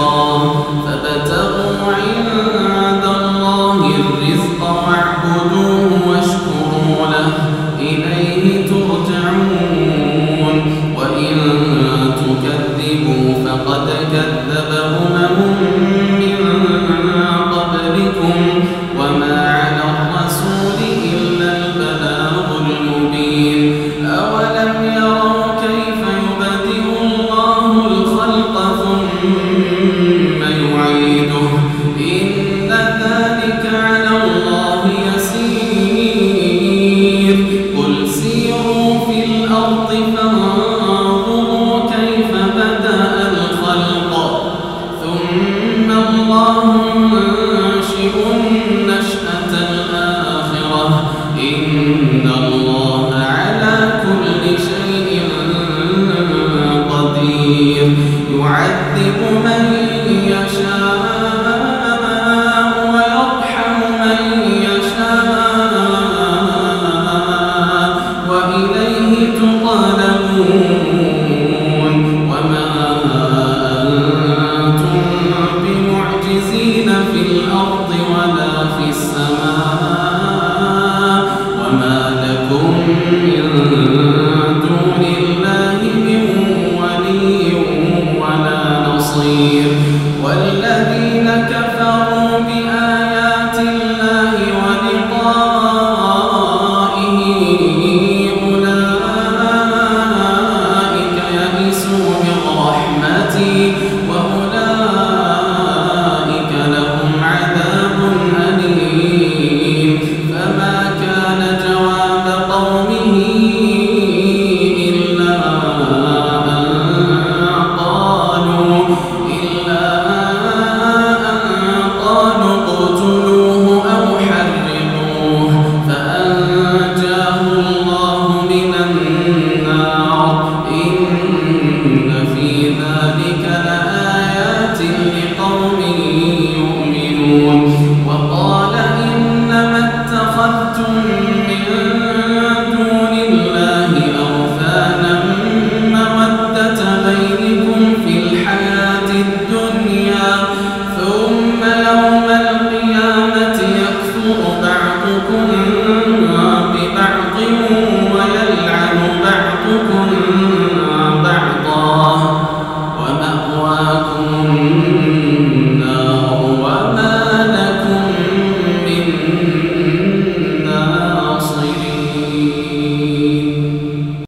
الله فابتغوا